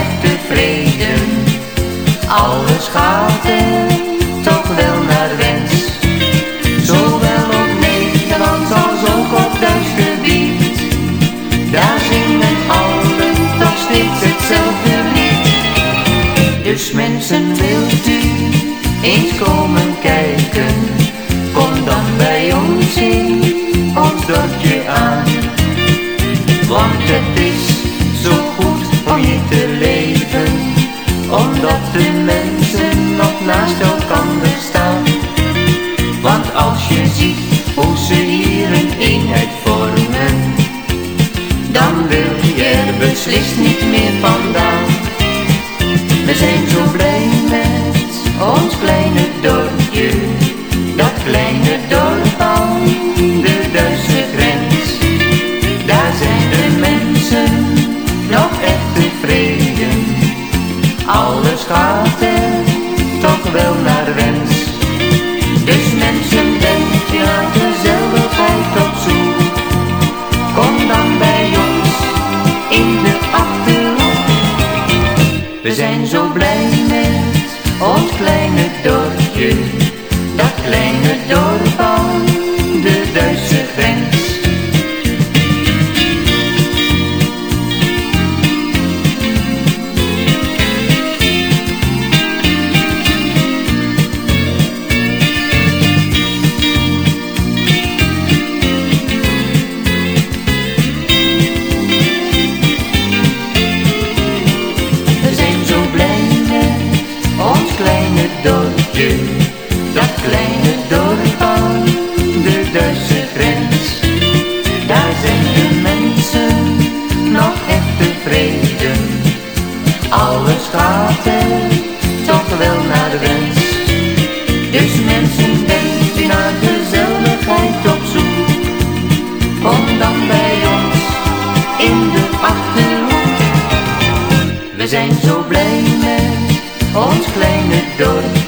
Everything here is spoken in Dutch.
Echt tevreden. Alles gaat er toch wel naar wens. Zowel op Nederland als ook op Duits gebied. Daar zingen allen toch steeds hetzelfde lied. Dus mensen wilt u eens komen kijken. naast elkander staan. Want als je ziet hoe ze hier een eenheid vormen, dan wil je er beslist niet meer vandaan. We zijn zo blij met ons. Dus mensen, denk je aan gezelligheid op zoek, kom dan bij ons in de Achterhoek. We zijn zo blij met ons kleine dorpje, dat kleine dorp daar zijn de mensen nog echt tevreden. Alles gaat er toch wel naar de wens. Dus mensen bent u naar gezelligheid op zoek. Kom dan bij ons in de Achterhoek. We zijn zo blij met ons kleine dorp